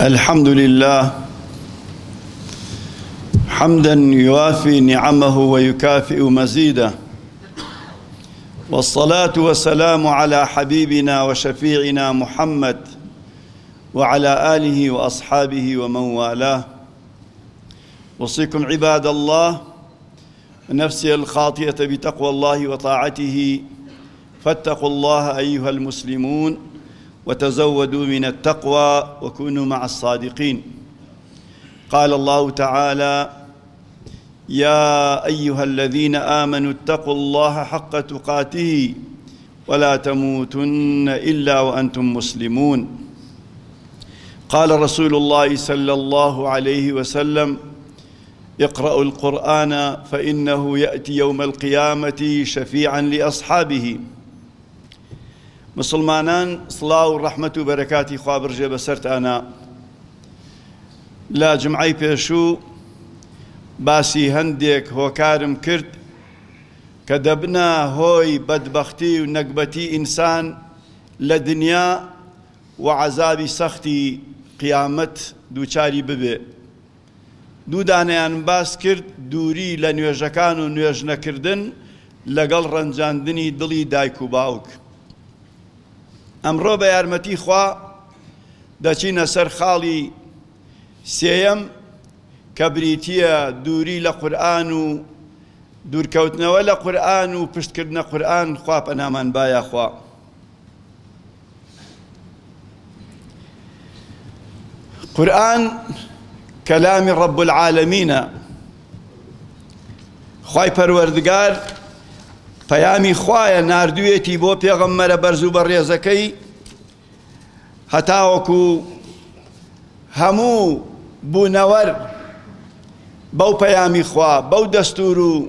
الحمد لله حمدا يوافي نعمه ويكافئ مزيده والصلاة والسلام على حبيبنا وشفيعنا محمد وعلى آله وأصحابه ومن والاه وصيكم عباد الله نفسي الخاطئة بتقوى الله وطاعته فاتقوا الله أيها المسلمون وتزودوا من التقوى وكونوا مع الصادقين قال الله تعالى يا أيها الذين آمنوا اتقوا الله حق تقاته ولا تموتن إلا وأنتم مسلمون قال رسول الله صلى الله عليه وسلم اقرء القرآن فانه یاتی یوم القیامە شفیعا لاصحابه مسڵمانان سڵاو و ڕەحمەت و بەرەکاتی خوا بڕژێ بەسەرتانە لە جمعی پێشوو باسی هەندێک هۆکارم کرد کە دەبنە هۆی بەدبەختی و نەگبەتی ئینسان لە دنیا و عەزابی سەختی قیامەت دووچاری ببێ دوو دانەیان باس کرد، دووری لە نوێژەکان و نوێژ نەکردن لەگەڵ ڕەنجاندنی دڵی دایک و باوک. ئەمڕۆ بە یارمەتی خوا دەچینە سەر خاڵی سێیەم کە بریتییە دووری لە قورئان و دوورکەوتنەوە لە قورئان و پشتکردنە قورئان خوا پەنامان با یاخوا. قورئان کەلامی ڕەب العالەمینە خی پەروەردگار پەیامی خوایە نردوێتی بۆ پێغەممەرە بەرز و بەڕێزەکەی هەتاوەکو هەموو بوونەوەر بەو پەیامی خوا بەو دەستور و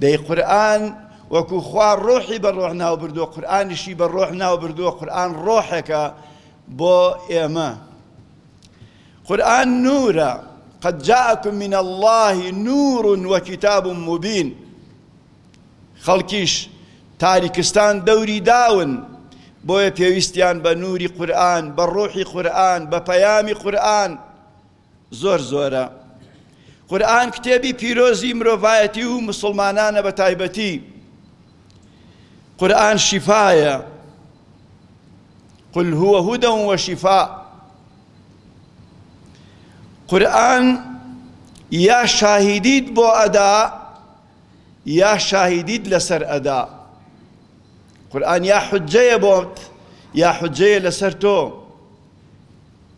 دەی قورئان وەکو خوا ڕۆحی بە ڕۆح ناوبردووە قورئانیشی بە ڕۆح ناوبردووە قورئان ڕۆحێکە بۆ ئێمە قورئان نورە قد جاءكم من الله نور وكتاب مبين خەڵکیش تاریکستان دەوری داون بۆیە پێویستیان بە نوری قورآن بە ڕۆحی قورآن بە پەیامی قورآن زۆر زۆرە. قورئان کتێبی پیرۆزی مرۆڤایەتی و مسوڵمانانە بە تایبەتی قورئان شیفایە قل هو هدى وشفاء قورئان یا شاهیدیت بۆ ئەدا یا شاهیدیت لەسەر ئەدا قورئان یا حجەیە بۆت یا حجەیە لەسەر تۆ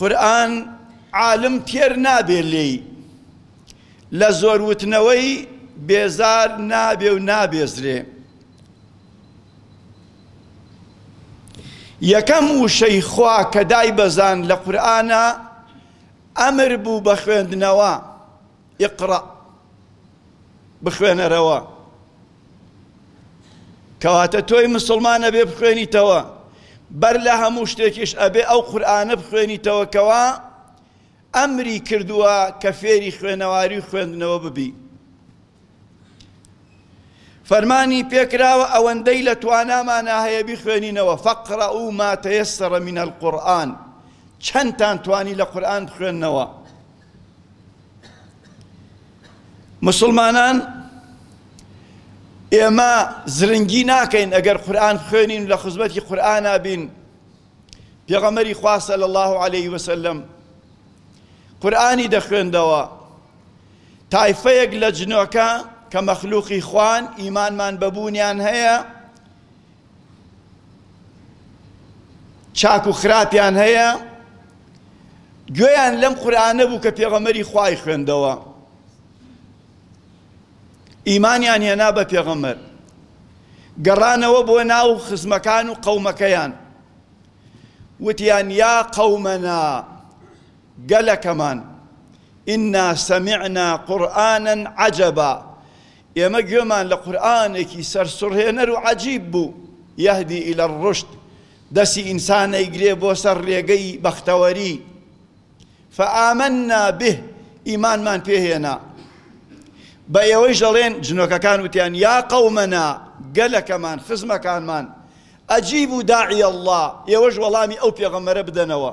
قورئان عالم تێر نابێ لێی لە زۆر وتنەوەی بێزار نابێ و نابێزرێ یەکەم وشەی خوا کە دای بەزان لە قورئانە ئەمر بوو بە خوێندنەوە اقرا بخوێنەرەوە کەواتە تۆی مسلمان ئەبێ بخوێنیتەوە بەر لە هەموو شتێکیش ئەبێ ئەو قورآانە بخوێنیتەوە کەوا ئەمری کردووە کە فێری خوێنەواری و خوێندنەوە ببی فەرمانی پێکراوە ئەوەندەی لە توانامانە هەیە بخوێنینەوە فەقرە و ماتەیەسەرە منە القورآن چەندتان توانی لە قورآن بخوێندنەوە مسوڵمانان ئێمە زرنگی ناکەین ئەگەر قورآن خوێنین لە خزمەتی قورآنا بین پێغەمەری خواسە لە الله عليه وسلم قورآانی دەخوێندەوە تایفەیەک لە جنۆکە کە مەخلوقی خوان ئیمانمان بەبوونیان هەیە چاک و خراپیان هەیە گوێیان لەم قورآنە بوو کە پێغەمەری خوای خوێندەوە ئیمانیان هێنا بە پێغەمەر گەڕانەوە بۆ ناو خزمەکان و قەومەکەیان وتیان یا قەومەنا گەلەکەمان ئنا سەمعنا قورآنەن عەجەبا ئێمە گوێمان لە قورئانێکی سەرسوڕهێنەر و عەجیب بوو، یەهدی الی الرشد، دەستی ئینسان ئەیگرێ بۆ سەر ڕێگەی بەختەوەری، فآمنا به، ئیمانمان پێ هێنا. بە ئێوەیش دەڵێن، جنۆکەکان وتیان، یا قومنا، گەلەکەمان، خزمەکانمان، اجیبوا داعی اللە، ئێوەش وەڵامی ئەو پێغەمبەرە بدەنەوە.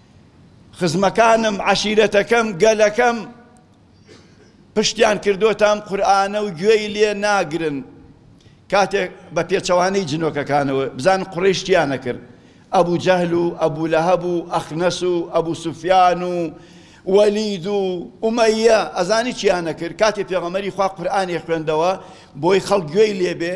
خزمەکانم، عەشیرەتەکەم، گەلەکەم پشتیان کردۆتە ئەم قورئانە و گوێی لێ ناگرن. کاتێک بە پێچەوانەی جنۆکەکانەوە، بزانن قوڕەیش چیان ئەکرد، ئەبو جەهل و ئەبو لەهەب و ئەخنەس و ئەبو سوفیان و وەلید و ئومەیە ئەزانی چیان ئەکرد، کاتێ پێغەمبەری خوا قورئانی خوێندەوە بۆی خەڵک گوێی لێ بێ،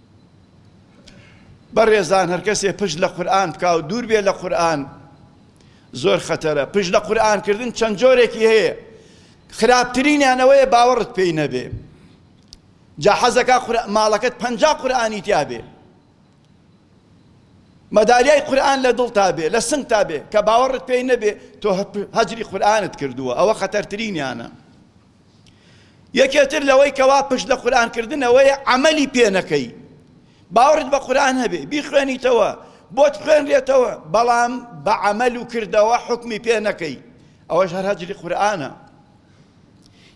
بەڕێزان هەرکەسێ پشت لە قورئان بکا و دوور بێ لە قورئان زۆر خەتەرە پشت لە قورئان کردن چەند جۆرێکی هەیە خراپترینیان ئەوەیە باوەڕت پێی نەبێ جا حەزەکە ماڵەکەت پەنجا قورئانی تیا بێ مەداریای قورآن لە دڵ تا بێ لە سنگ تا بێ کە باوەڕت پێی نەبێ تۆ هەجری قورآانت کردووە ئەوە خەتەرترینیانە یەکێتر لەوەی کەوا پشت لە قورئان کردنەوەیە عەمەلی پێ نەکەی باوەڕت بە قورئان هەبێ بیخوێنیتەوە بۆت بخوێنرێتەوە بەڵام بە عەمەل و کردەوە حکمی پێ نەکەی ئەوەش هەر هەجری قورئانە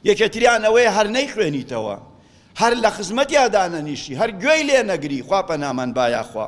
یەکێتریان ئەوەیە هەر نەیخوێنیتەوە هەر لە خزمەتیادا نەنیشی هەر گوێی لێ نەگری خوا پەنامان با یاخوا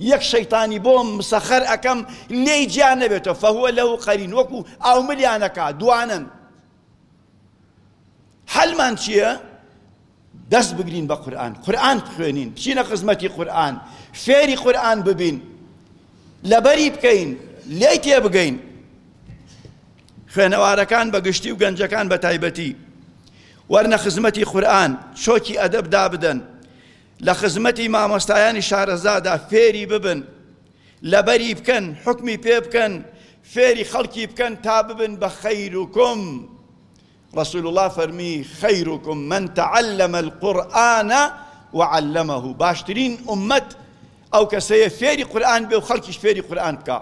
یەک شەیتانی بۆ مسەخەر ئەکەم لێی جیا نەبێتەوە فهو له قرین وەکو ئاو ملیان ئەکا دوانەن حەلمان چییە؟ دەست بگرین بە قورآن قورآن بخوێنین بچینە خزمەتی قورآن فێری قورآن ببین لەبەری بکەین لێی تێبگەین خوێنەوارەکان بە گشتی و گەنجەکان بە تایبەتی وەرنە خزمەتی قورآن چۆکی ئەدەب دابدەن لە خزمەتی مامۆستایانی شارەزادا فێری ببن لەبەری بکەن حکمی پێ بکەن فێری خەڵکی بکەن تا ببن بە خەیرکم رسول الله فەرمی خەیرکم من تعلم القرآن وعلمه باشترین ئومەت ئەو کەسەیە فێری قورآن بێ و خەڵکیش فێری قورآن بکە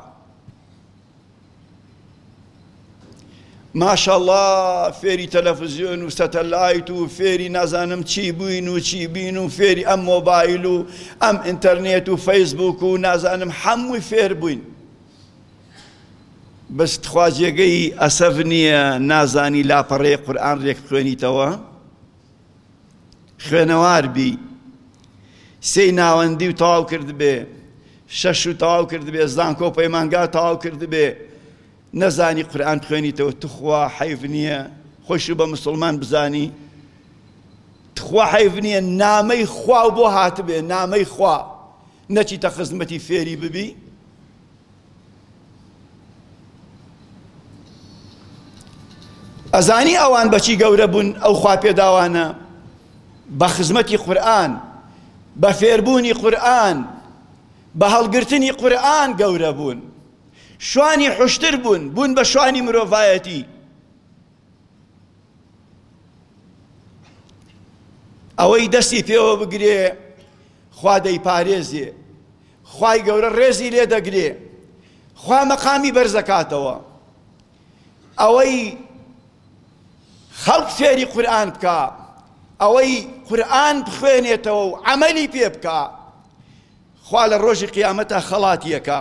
ماشااللە فێری تەلەفزیۆن و سەتەلایت و فێری نازانم چی بووین و چی بین و فێری ئەم مۆبایل و ئەم ئینتەرنێت و فەیسبوک و نازانم حەمووی فێر بووین بەس تخوا جێگەی ئەسەف نییە نازانی لاپەڕەی قورئان رێک بخوێنیتەوە خوێنەوار بی سێی ناوەندی و تەواو کردبێ شەش و تەواو کردبێ زانکۆ و پەیمانگا تەواو کردبێ نەزانی قورآن بخوێنیتەوە تخوا حەیف نییە خۆش بە مسلمان بزانی تخوا حەیف نییە نامەی خوا بۆ هاتبێ نامەی خوا نەچیتە خزمەتی فێری ببی ئەزانی ئەوان بەچی گەورە بوون ئەو خوا پێداوانە بە خزمەتی قورآن بە فێربوونی قورآن بە هەڵگرتنی قورآن گەورە بوون شوانی حشتر بوون بوون بە شوانی مرۆڤایەتی ئەوەی دەستی پێوە بگرێ خوا دەیپارێزێ خوای گەورە ڕێزی لێ دەگرێ خوا مەقامی بەرزەکاتەوە ئەوەی خەڵک فێری قورآن بکە ئەوەی قورآن بخوێنێتەوە و عملی پێ بکە خوا لە ڕۆژی قیامەتە خەڵاتیەکە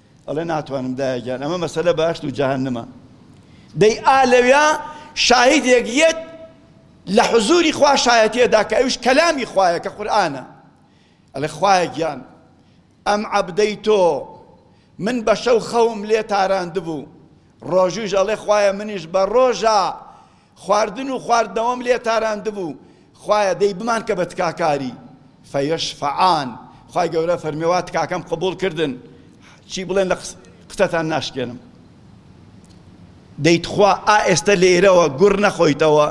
ئەڵێ ناتوانم دایە گیان ئەمە مەسەلە باشت و جەهەنمە دەی ئا لەویا شاهیدێک یەت لە حزوری خوا شایەتێدا کە ئەوش کەلامی خوایە کە قورآانە ئەلە خوایە گیان ئەم عەبدەی تۆ من بە شەو خەوم لێ تاراندبوو ڕۆژوش ئەڵێ خوایە منیش بە ڕۆژە خواردن و خواردنەوەم لێ تاراندبوو، خوایە دەی بمانکە بە تکاکاری، فیشفعان، خوای گەورە فەرمی وا تکاکەم قبوڵ کردن، چی بڵێن لە قسەتان ناشکێنم. دەی تخوا ئا ئێستە لێرەوە گوڕ نەخۆیتەوە،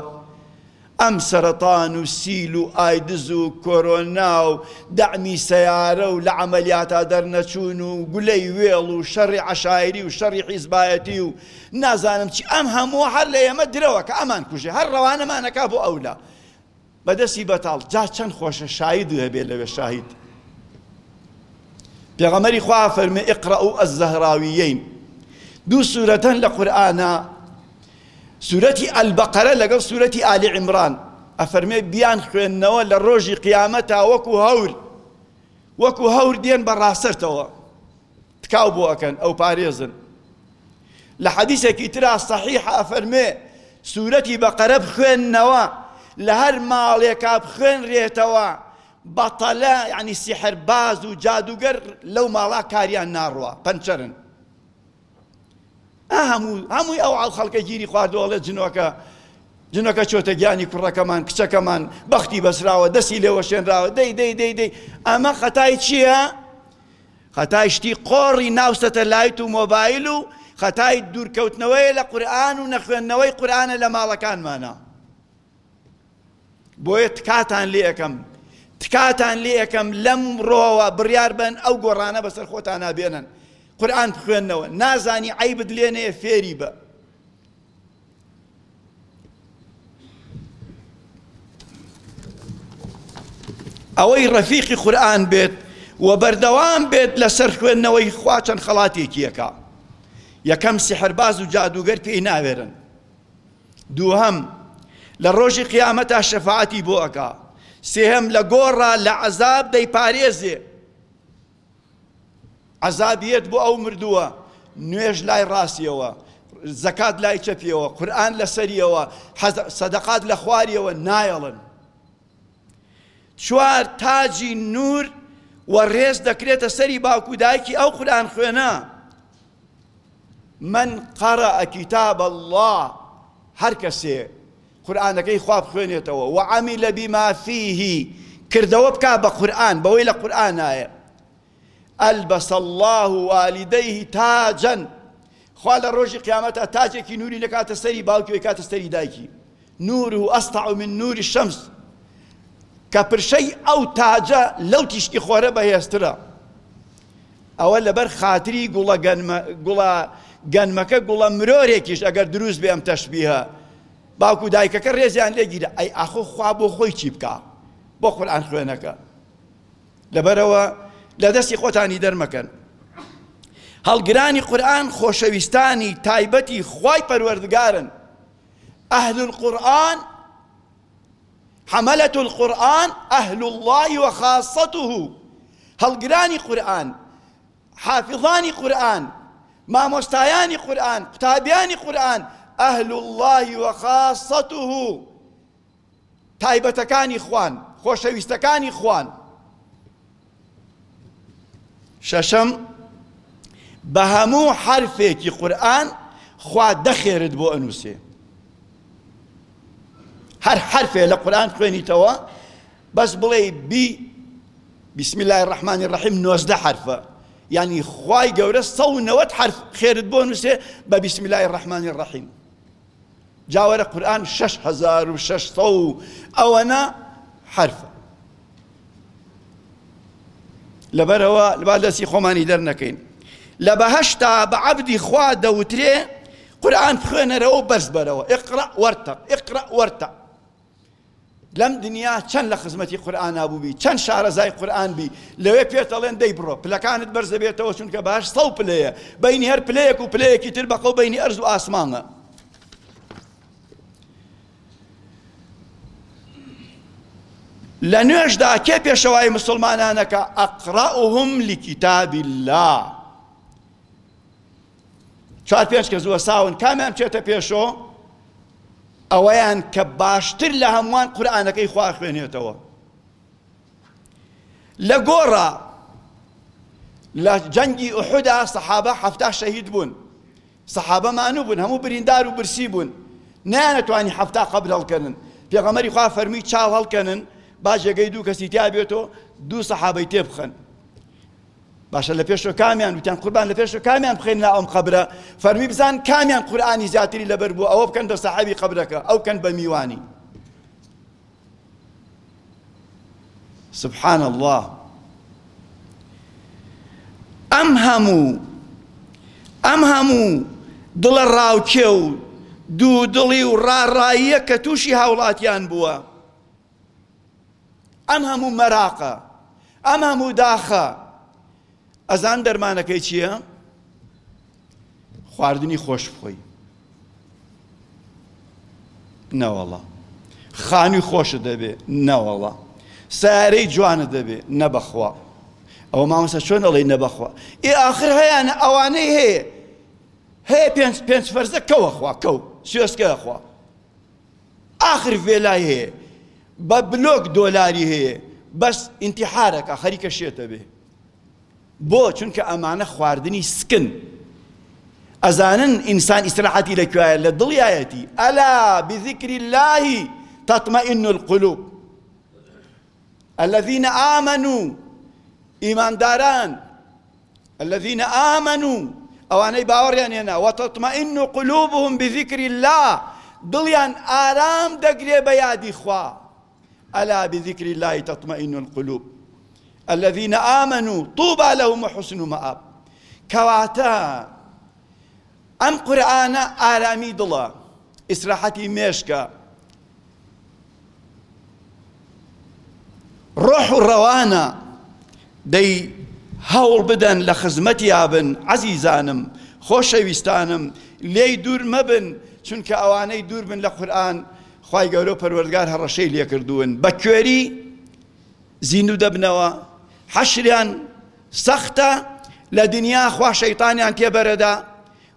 ئەم سەرەتان و سیل و ئایدز و کۆرۆنا و دەعمی سەیارە و لە عەمەلیاتا دەرنەچوون و گولەی وێڵ و شەڕی عەشایری و شەڕی حیزبایەتی و نازانم چی ئەم هەمووە هەر لە ئێمە درەوە کە ئەمان کوژێ هەر ڕەوانەمانەکا بۆ ئەولا بەدەستی بەتاڵ جا چەند خۆشە شاید و هەبێ لەوێ شاهید پێغەمەری خوا فەرمێ ئقرا و ئەزەهراویین دوو سوورەتەن لە قورآە سوورەتی ئەلبەقەرە لەگەڵ سوورەتی ئالی عیمران ئەفەرمێ بیان خوێندنەوە لە ڕۆژی قیامەتا وەکو هەور وەکو هەور دێن بە ڕاستەرتەوە تکاو بۆ ئەکەن ئەو پارێزن لە حەدیسێکی ترا صحیح ئەفەرمێ سورەتی بەقەرە بخوێننەوە لە هەر ماڵێکا بخوێنرێتەوە بەتەلە یعنی سیحر باز و جادوگەر لەو ماڵا کاریان ناڕوە پەنچەرن هەموو هەمووی ئەو ئاو خەڵکە گیری خواردوەڵێ جنۆکە جنەکە چۆتە گیانی کوڕەکەمان کچەکەمان بەختی بەسراوە دەسی لێوەشێنراوە دەی دەی دەی دەی ئەمە خەتای چییە؟ خەتای شتی قۆڕی ناو سەتەلایت و مۆبایل و خەتای دوورکەوتنەوەیە لە قورئان و نەخوێندنەوەی قورئانە لە ماڵەکانمانا بۆیە تکاتان لێ ئەکەم تکاتان لێ ئەکەم لەم ڕۆوە بڕیار بن ئەو گۆڕانە بەسەر خۆتان نابێنن قورئان بخوێندنەوە نازانی عیبت لێ نەیە فێری بە ئەوەی ڕەفیقی قورآن بێت و بەردەوام بێت لەسەر خوێندنەوەی خوا چەند خەڵاتێکیەکە یەکەم سحرباز و جادوگەر پێی ناوێرن دووهەم لە ڕۆژی قیامەتا شەفاعەتی بۆ ئەکا سێهەم لە گۆڕا لە عەزاب دەیپارێزێ عەزابیەت بۆ ئەو مردووە نوێژ لای ڕاستیەوە زەکات لای چەپیەوە قورآن لەسەریەوە سەدەقات لە خواریەوە نایەڵن چوار تاجی نور و ڕێز دەکرێتە سەری باوکو دایکی ئەو قورآن خوێنە من قرأ کتاب الله هەر کەسێ قورئانەکەی خوا بخوێنێتەوە، وعمل بما فیه، کردەوە بکات بە قورئان، بەوەی لە قورئانایە، البس اللە والدیه تاجا، خوا لە ڕۆژی قیامەتا تاجێکی نووری دەکاتە سەری باوکی و ئەیکاتە سەری دایکی، نوره اسطع من نور الشمس، کە پرشەی ئەو تاجە لەو تیشکی خۆرە بەهێزترە، ئەوە لەبەر خاتری گوڵە گەنمە، گوڵە گەنمەکە گوڵە مرۆرێکیش ئەگەر دروست بێ ئەم تەشبیهە، باوک و دایکەکە ڕێزیان لێ گیرا ئەی ئاخۆ خوا بۆ خۆی چی بکا بۆ قورئان خوێنەکە لەبەرەوە لە دەستی خۆتانی دەرمەکەن هەڵگرانی قورئان خۆشەویستانی تایبەتی خوای پەروەردگارن ئەهل القورئان حملة القرآن أهل الله وخاصته هەڵگرانی قورآن حافظانی قورئان، مامۆستایانی قورئان، قوتابیانی قورئان، اهل اللە و خاصته، تایبەتەکانی خوان، خۆشەویستەکانی خوان. شەشەم، بە هەموو حەرفێکی قورئان خوا دە خێرت بۆ ئەنووسێ. هەر حەرفێ لە قورئان خوێنیتەوە بەس بڵێی بی بسم الله الرحمن الرحیم نۆزدە حرفە یعنی خوای گەورە سە و نەوەت حرف خێرت بۆ نووسێ بە بسم الله الرحمن الرحیم جاوەرە قورآن شەش هەزار و شەش سە و ئەوەنە حرفە لەبەرەوە با دەستی خۆمانی دەرنەکەین لە بەهشتا بە عەبدی خوا دەوترێ قورآن بخوێنەرەوە و بەرز بەرەوە اقرأ وارتق اقرأ وارتق لەم دنیا چەند لە خزمەتی قورآن بووبی چەند شارەزای قورآن بی لەوێ پێت دەڵێن دەی بڕۆ پلەکانت بەرز دەبێتەوە چونکە باش سە پلەیە بینی هەر پلەیەک و پلەیەکی تر بەقەو بینی ئەرز و ئاسمانە لە نوێژدا کێ پێشەوای مسلمانانەکە ئەقرەهم لکتاب الله چوار پێنج کەس وەساون کامیان چێتە پێشۆ ئەوەیان کە باشتر لە هەمووان قورآانەکەی خوا خوێنێتەوە لە گۆڕە لە جەنگی ئوحدا سەحابە هەفتا شەهید بوون سەحابە مانوو بوون هەموو بریندار و برسی بوون نەیانەتوانی حەفتا قەبر هەڵکەنن پێغەمبەری خوا فەرمووی چاڵ هەڵکەنن با جێگەی دوو کەسی تیا بێتۆ دوو سەحابەی تێ بخەن باشە لە پێشۆ کامیان وتیان قوربان لە پێشۆ کامیان بخێن لا ئەم قەبرە فەرمی بزان کامیان قورآانی زیاتری لەبەر بوو ئەوە بکەن بە سەحابی قەبرەکە ئەو کەن بە میوانی سبحان اللە ئەم هەموو ئەم هەموو دڵە ڕاوکێ و دوو دڵی و ڕاڕاییە کە تووشی هاوڵاتیان بووە ئەم هەموو مەراقە ئەم هەموو داخە ئەزان دەرمانەکەی چیە؟ خواردنی خۆش بخۆی نەوەڵا خانووی خۆشت دەبێ نەوەڵا سارەی جوانت دەبێ نەبەخوا ئەوە مامۆستا چۆن ئەڵی نەبەخوا ئێ ئاخر هەیەە ئەوانەی هەیە هەیە پێنج پێنج فەرزە کەوەخوا کەو سوێسکەخوا آخر ڤێلای هەیە بە بلۆک دۆلاری هەیە بەس ئینتیحارەکە خەریکە شێتە بێ بۆ چونکە ئەمانە خواردنی سکن ئەزانن ئینسان ئیسراحەتی لە کوایە لە دڵیایەتی ئەلا بذکری اللهی تطمئن القلوب الذين آمنوا ئیمانداران الذين آمنوا ئەوانەی باوەڕیان هێنا وتطمئن قلوبهم بذکر الله دڵیان ئارام دەگرێ بە یادی خوا الا بذکر اللە تطمئن القلوب الذین آمنوا طوبی لهم وحسن مآب کەواتە ئەم قورئانە ئارامی دڵە ئیسراحەتی مێشکە ڕۆح و ڕەوانە دەی هەوڵ بدەن لە خزمەتیا بن عەزیزانم خۆشەویستانم لێی دوور مەبن چونکە ئەوانەی دوور بن لە قورآن خوای گەورە و پەروەردگار هەڕەشەی لێکردوون بە کوێری زیندوو دەبنەوە حەشریان سەختە لە دنیا خوا شەیتانیان تێبەرەدا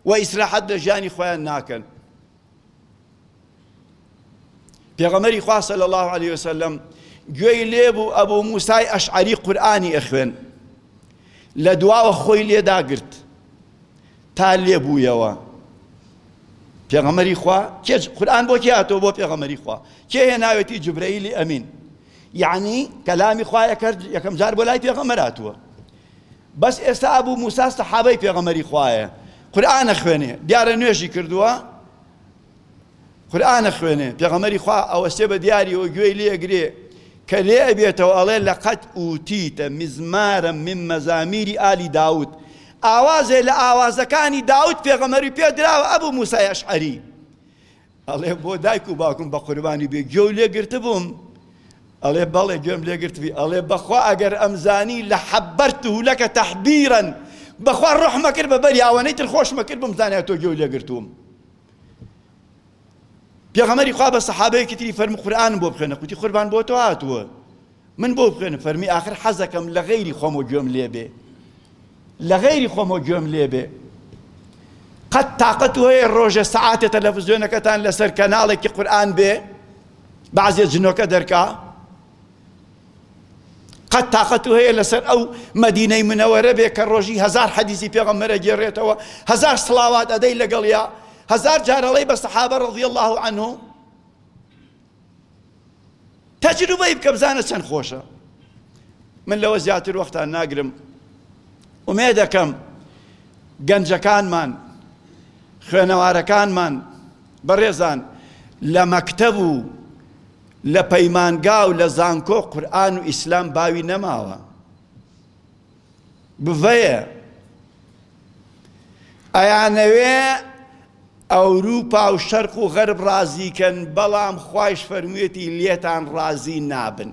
و ئیسراحەت لە ژیانی خۆیان ناکەن پێغەمەری خوا صلی الله علیه وسلم گوێی لێبوو ئەبوو موسای ئەشعەری قورئانی ئەخوێن لە دواوە خۆی لێداگرت تا لێ بوویەوە پێغەمەری خوا کێ قورآن بۆ کێ هاتەوە بۆ پێغەمەری خوا کێ هێناوێتی جبرەیلی ئەمین یعنی کەلامی خوا یەکەم جار بۆ لای پێغەمەر هاتووە بەس ئێستا ئەبوو موسا سەحابەی پێغەمەری خوایە قورآنە خوێنێ دیارە نوێژی کردووە قورئان ئەخوێنێ پێغەمبەری خوا ئەوەستێ بە دیاریەوە گوێی لێ ئەگرێ کە لێ ئەبێتەوە ئەڵێ لەقەد ئوتیتە مزمارا من مزامیری ئالی داود ئاوازێ لە ئاوازەکانی داود پێغەمبەری پێ دراوە ئەبوو موسای ئەشعەری ئەڵێ بۆ دایک و باوکم بە قوربانی بێ گوێ و لێ گرتبووم ئەڵێ بەڵێ گوێم لێ گرتبی ئەڵێ بەخوا ئەگەر ئەمزانی لە حەبەرت و لەکە تەحبیرن بەخوا ڕۆحمە کرد بە بەریاوەنەی تر خۆشمە کرد بم زانای تۆ گوێ لێ گرتووم پێغەمەری خوا بە سەحابەیەکی تری فەرمی قورآنم بۆ بخوێنە قوتی قوربان بۆ تۆ هاتووە من بۆ بخوێنە فەرمی آخر حەزەکەم لە غەیری خۆمە گوێم لێ بێ لە غەیری خۆمە گوێم لێ بێ قەت تااقەت هەیە ڕۆژە سەعاتێ تەلەڤزیۆنەکەتان لەسەر کەناڵێکی قورآن بێ بەعزێ جنۆکە دەرکا قەت تاقەتو هەیە لەسەر ئەو مەدینەی منەوەرە بێ کە ڕۆژی هەزار حەدیسی پێغەمبەرە گێڕێتەوە هەزار سڵاوات ئەدەی لەگەڵیا هەزار جارەڵەی بە سەحابە ڕضی الله عنه تەجروبەی بکە بزانە چەند خۆشە من لەوە زیاتر وەختان ناگرم ئومێ دەکەم گەنجەکانمان خوێنەوارەکانمان بەڕێزان لە مەکتەب و لە پەیمانگا و لە زانکۆ قورئان و ئیسلام باوی نەماوە بڤەیە ئەیانەوێ ئەوروپا و شەرق و غەرب ڕازیکەن بەڵام خوایش فەرموویەتی لێتان ڕازی نابن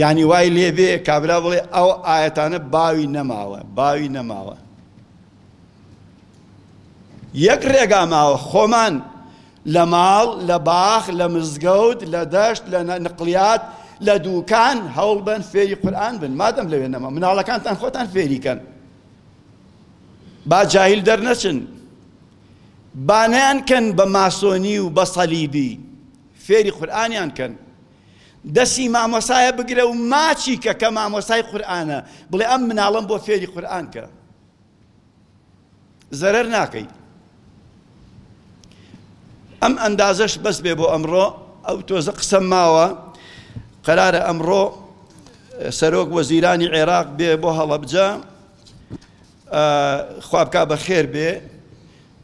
یانی وای لێ بێ کابرا بڵێ ئەو ئاەتانە باوی نەماوە باوی نەماوە یەک ڕێگا ماوە خۆمان لە ماڵ لە باخ لە مزگەوت لە دەشت لە نقلیات لە دووکان هەوڵ بن فێری قورآن بن مادەم لەوێ نەما مناڵەکانتان خۆتان فێریکەن با جاهیل دەرنەچن بانیان کەن بە ماسۆنی و بە صەلیبی فێری قورئانیان کەن دەسی مامۆسایە بگرە و ماچی کە کە مامۆسای قورئانە بڵێ ئەم مناڵم بۆ فێری قورئان کە زەرەر ناکەی ئەم ئەندازەش بەس بێ بۆ ئەمڕۆ ئەو تۆزە قسەم ماوە قەرارە ئەمڕۆ سەرۆک وەزیرانی عێراق بێ بۆ هەڵەبجە خوا بکا بە خێر بێ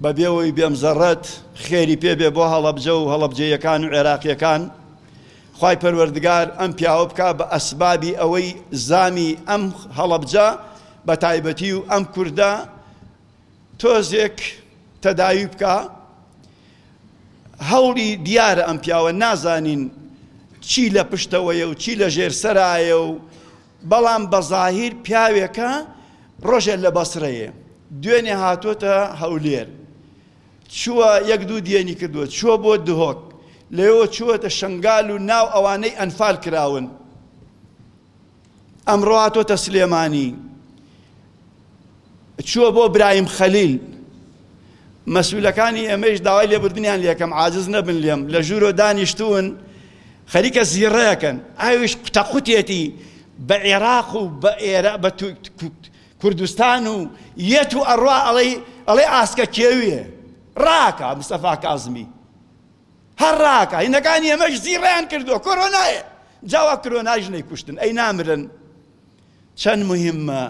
بە بێ وەی بێم زەڕەت خێری پێ بێ بۆ هەڵەبجە و هەڵەبجەیەکان و عێراقیەکان خوای پەروەردگار ئەم پیاوە بکا بە ئەسبابی ئەوەی زامی ئەم هەڵەبجە بە تایبەتی و ئەم کوردە تۆزێک تەداوی بکە هەوڵی دیارە ئەم پیاوە نازانین چی لە پشتەوەیە و چی لە ژێر سەرایە و بەڵام بە زاهیر پیاوێکە ڕۆژێ لە بەسرەیێ دوێنێ هاتۆتە هەولێر چووە یەک دوو دیێنی کردووە چووە بۆ دهۆک لەوە چووەتە شنگال و ناو ئەوانەی ئەنفال کراون ئەمڕۆ هاتۆتە سلێمانی چووە بۆ برایم خەلیل مەسولەکانی ئێمەیش داوای لێبوردنیان لەکەم عاجز نەبن لێم لە ژوورۆ دانیشتون خەریکە زیڕەکەن ئاویش قوتەقوتێتی بە عێراق و بە ئێرە بە کوردستان و یەت و ئەڕوا ئەڵێ ئاسکە کێویە ڕاکە مستەفا کازمی هەر ڕاکە هینەکانی ئەمەش زیڕیان کردووە کۆرۆنایە جاوا کرۆناژ نەیکوشتن ئەی نامرن چەند مهمە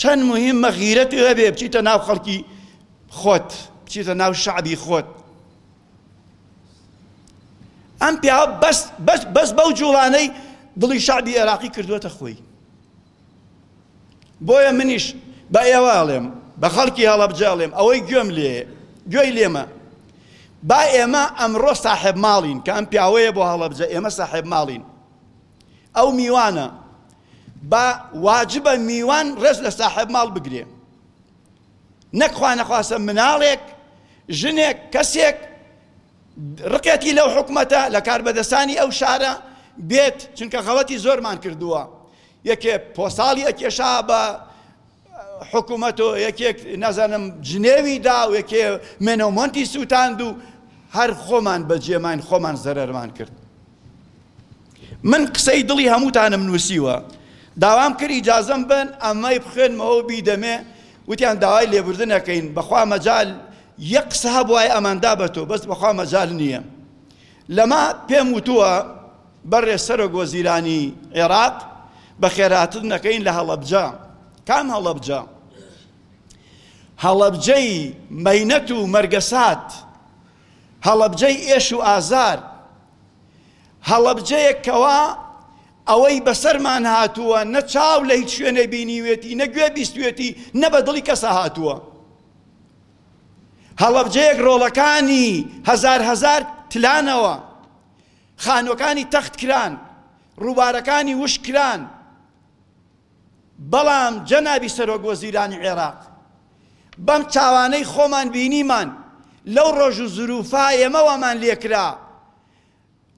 چەند مهمە غیرەت هەبێ بچیتە ناو خەڵکی خۆت بچیتە ناو شعبی خۆت ئەم پیا بەس بەس بەس بەو جوڵانەی دڵی شعبی عێراقی کردووەتە خۆی بۆیە منیش بە ئێوە ئەڵێم بە خەڵکی هەڵەبجە ئەڵێم ئەوەی گوێم لێ گوێی لێمە با ئێمە ئەمڕۆ ساحب ماڵین کە ئەم پیاوەیە بۆ هەڵەبجە ئێمە ساحب ماڵین ئەو میوانە با واجبە میوان ڕێز لە ساحێب ماڵ بگرێ نەک خوا نەخواسە مناڵێک ژنێک کەسێک ڕقێتی لەو حکومەتە لە کاربەدەستانی ئەو شارە بێت چونکە غەڵەتی زۆرمان کردووە یەکێ پۆساڵی ئەکێشا بە حکومەت و یەکێک نازانم جنێوی دا و یەکێ مێنۆمۆنتی سووتاند و هەر خۆمان بەجێماین خۆمان زەرەرمان کرد من قسەی دڵی هەمووتانم نووسیوە داوام کرد ئیجازەم بن ئەمەی بخوێنمەوە بیدەمێ وتیان داوای لێبوردنەکەین بەخوا مەجال یە قسە هەبواە ئەماندا بە تۆ بەس بەخوا مەجال نییە لەما پێم وتووە بەڕێز سەرۆک وەزیرانی عێراق، بەخێرهاتن دەکەین لە هەڵەبجە. کام هەڵەبجە؟ هەڵەبجەی مەینەت و مەرگەسات، هەڵەبجەی ئێش و ئازار، هەڵەبجەیەک کەوا ئەوەی بەسەرمان هاتووە نە چاو لە هیچ شوێنێ بینیوێتی، نە گوێ بیستوێتی، نە بە دڵی کەسا هاتووە. هەڵەبجەیەک ڕۆڵەکانی هەزار هەزار تلانەوە، خانووەکانی تەخت کران، ڕووبارەکانی وشک کران، بەڵام جەنابی سەرۆک وەزیرانی عێراق بەم چاوانەی خۆمان بینیمان لەو ڕۆژ و زرووفە ئێمە وامان لێ کرا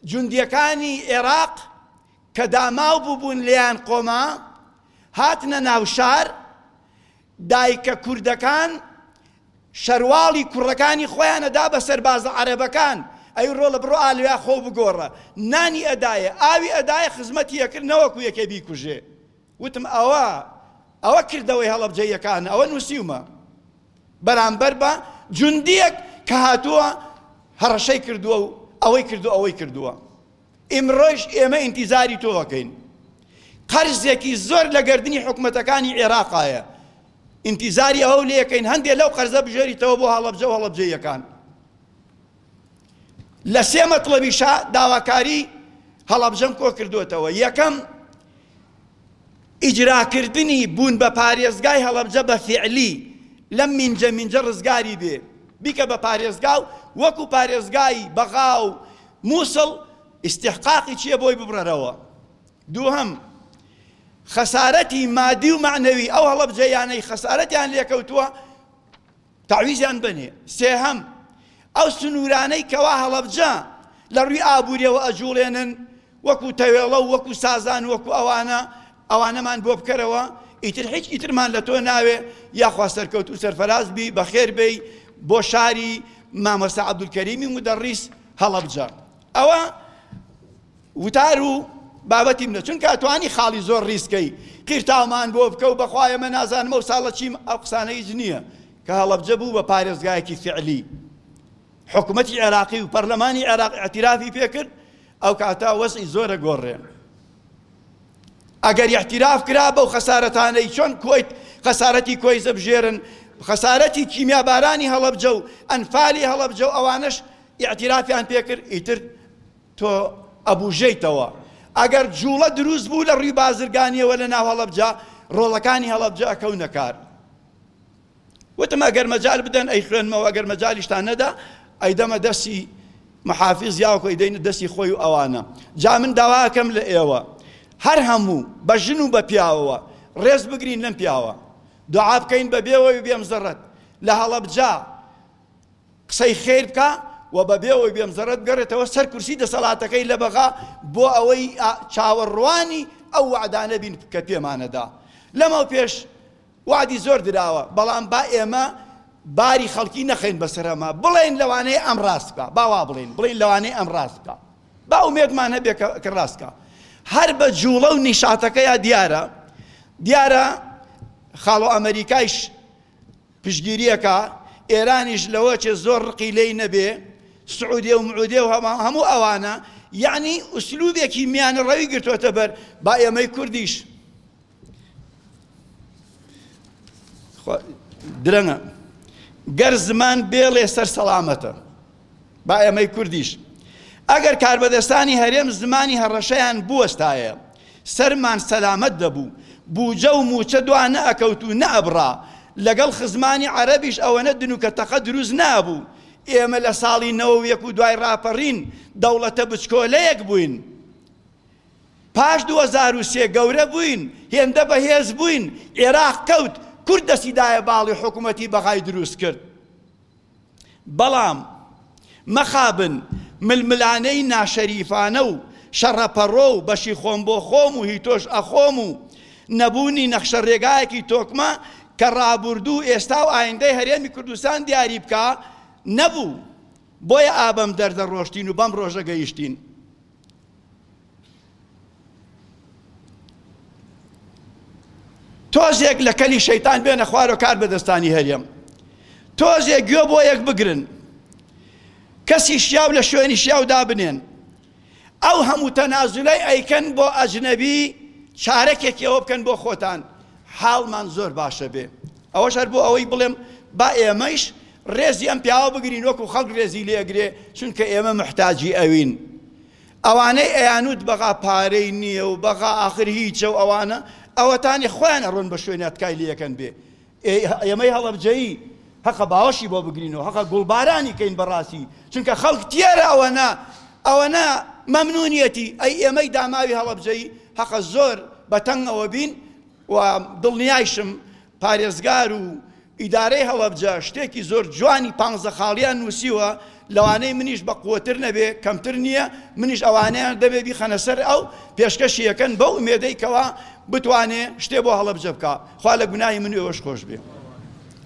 جوندیەکانی عێراق کە داماو بووبوون لێیان قۆما هاتنە ناو شار دایکە کوردەکان شەرواڵی کوڕەکانی خۆیان ئەدا بە سەربازە عەرەبەکان، ئەی ڕۆڵە بڕۆ ئالویا خۆو بگۆڕە، نانی ئەدایێ، ئاوی ئەدایێ خزمەتی ئەکرد نەوەکو یەکێ بیکوژێ. وتم ئەوە ئەوە کردەوەی هەڵەبجەییەکانە، ئەوە نوسیومە بەرامبەر بە جوندیەک کە هاتووە هەڕەشەی کردووە و ئەوەی کردووە ئەوەی کردووە. ئیمڕۆیش ئێمە ئینتیزاری تۆ ئەکەین. قەرزێکی زۆر لە گەردنی حکومەتەکانی عێراقایە. ئینتیزاری ئەوەو لێ ئەکەین هەندێ لەو قەرزە بژێریتەوە بۆ هەڵەبجە و هەڵەبجەییەکان. لە سێ مەتڵەبیشا داواکاری هەڵەبجەم کۆ کردۆتەوە. یەکەم، ئیجراکردنی بوون بە پارێزگای هەڵەبجە بە فیعلی لەم مینجە مینجە ڕزگاری بێ بیکە بە پارێزگا و وەکو پارێزگای بەغا و موسڵ ئیستیحقاقی چییە بۆی ببڕەرەوە دووهەم خەسارەتی مادی و مەعنەوی ئەو هەڵەبجەیانەی خەسارەتیان لێکەوتووە تەعویزیان بنێ. سێهەم، ئەو سنوورانەی کەوا هەڵەبجە لە ڕووی ئابوورییەوە ئەجووڵێنن، وەکوو تەوێڵە و وەکوو سازان و وەکوو ئەوانە، ئەوانەمان بۆ بکەرەوە، ئیتر هیچی ترمان لە تۆ ناوێ، یاخوا سەرکەوتوو سەرفەراز بی، بەخێر بێی بۆ شاری مامۆستا عەبدولکەریمی مودەڕیس، هەڵەبجە. ئەوە. وتار و بابەتی منە چونکە ئەتوانی خاڵی زۆر ڕیز کەی قیرتاومان بۆ بکە و بەخوا ئێمە نازانم ئەو ساڵە چیم ئەو قسانە هیچ نییە کە هەڵەبجە بوو بە پارێزگایەکی فعلی حکومەتی عێراقی و پەرلەمانی عێراق اعترافی پێکرد ئەو کاتە وەزعی زۆرە گۆڕێ ئەگەر اعتراف کرا بەو خەسارەتانەی چۆن کۆیت خەسارەتی کۆی زەبژێرن خەسارەتی کیمیابارانی هەڵەبجە و ئەنفالی هەڵەبجە و ئەوانش اعترافیان پێکرد ئیتر تۆ ئەبوژێیتەوە ئەگەر جوڵە دروست بوو لە ڕوی بازرگانیەوە لە ناو هەڵەبجە ڕۆڵەکانی هەڵەبجە ئەکەونە کار وتم ئەگەر مەجال بدەن ئەی خوێنمەوە ئەگەر مەجالیشتان نەدا ئەیدەمە دەسی محافیز یاوکۆی دەین دەسی خۆی و ئەوانە جا من داواکەم لە ئێوە هەر هەموو بە ژن و بە پیاوەوە ڕێز بگرین لەم پیاوە دوعا بکەین بە بێوەوی بێم زەڕەت لە هەڵەبجا قسەی خێر بکا و بە بێ ئەوەی بێم زەڕەت بگەڕێتەوە سەر کورسی دەسەڵاتەکەی لە بەغا بۆ ئەوەی ئا چاوەڕوانی ئەو وەعدانە بین کە پێمانە دا. لەمەو پێش وەعدی زۆر دراوە، بەڵام با ئێمە باری خەڵکی نەخەین بە سەر ئەمە، بڵێین لەوانەیە ئەم ڕاست بکا، با وا بڵێین، بڵێین لەوانەیە ئەم ڕاست بکا. با ئومێدمان هەبێ کە کە ڕاست بکا. هەر بە جووڵە و نیشاتەکەیا دیارە، دیارە خاڵۆ ئەمەریکایش پشتگیریەکا ئێرانیش لەوە چێ زۆر ڕقی لێی نەبێ سعودێ و معودێ و هەموو ئەوانە یەعنی ئوسلوبێکی میانە ڕەوی گرتۆتە بەر با ئێمەی کوردیش درەنە گەر زمان بێڵێ سەر سەڵامەتە. با ئێمەی کوردیش ئەگەر کاربەدەستانی هەرێم زمانی هەڕەشەیان بوەستایە سەرمان سەلامەت دەبوو، بوجە و موچە دوا نەئەکەوت و نەئەبڕا، لەگەڵ خزمانی عەرەبیش ئەوەنە دنوکە تەقە دروست نابوو، ئێمە لە ساڵی نەوە و یەک و دوای ڕاپەڕین دەوڵەتە بچکۆلەیەک بووین، پاش دوو هەزار و سێ گەورە بووین، هێندە بەهێز بووین، عێراق کەوت، کورد دەستی دایە باڵی حکومەتی بەغای دروست کرد. بەڵام مەخابن ململانێی ناشەریفانە و شەڕەپەڕۆ و بەشی خۆم بۆ خۆم و هی تۆش ئەخۆم و نەبوونی نەخشە رێگایەکی تۆکمە کە رابوردوو ئێستا و ئایندەی هەرێمی کوردستان دیاری بکا نەبوو بۆیە ئابەم دەردە رۆشتین و بەم رۆژە گەیشتین تۆزێک لە کەلی شەیتان بێنە خوارە کار بەدەستانی هەرێم تۆزێک گوێ بۆ یەک بگرن کەسی شیاو لە شوێنی شیاو دابنێن ئەو هەموو تەنازلای ئەیکەن بۆ ئەجنەبی چارەکێکیەوە بکەن بۆ خۆتان حاڵمان زۆر باشە بێ ئەوەش هەر بۆ ئەوەی بڵێم با ئێمەش ڕێزی ئەم پیاوە بگرین وەکو خەڵک ڕێزی لێ ئەگرێ چونکە ئێمە محتاجی ئەوین ئەوانەی ئەیانوت بەغا پارەی نییە و بەغا ئاخر هیچە و ئەوانە ئەوەتانی خۆیان ئەڕۆن بە شوێنە تکای لەکەن بێ ئێمەی هەڵەبجەیی هەقە باوەشی بۆ بگرینەوە هەقە گوڵبارانی کەین بەڕاستی چونکە خەڵک تێرە ئەوەنا ئەوەنا مەمنونیەتی ئەی ئێمەی داماوی هەڵەبجەیی هەقە زۆر بەتەنگەوە بین و دڵنیایشم پارێزگار و ئیدارەی هەڵەبجە شتێکی زۆر جوانی پانزە خاڵیان نوسیوە لەوانەی منیش بەقوەتر نەبێ کەمتر نییە منیش ئەوانەیان دەبێ بیخەنە سەر ئەو پێشکەشی یەکەن بەو ئومێدەی کەوا بتوانێ شتێ بۆ هەڵەبجە بکا خوا لە گوناهی من وێوەش خۆش بێ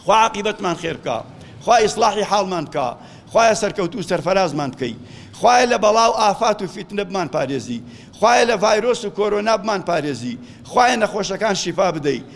خوا عقیبەتمان خێر بکا خوا ئیسلاحی حاڵمان بکا خوایە سەرکەوتو و سەرفەرازمان بکەی خوایە لە بەڵا و ئافات و فیتنە بمان پارێزی خوایە لە ڤایرۆس و کۆرۆنا بمان پارێزی خوایە نەخۆشەکان شیفا بدەی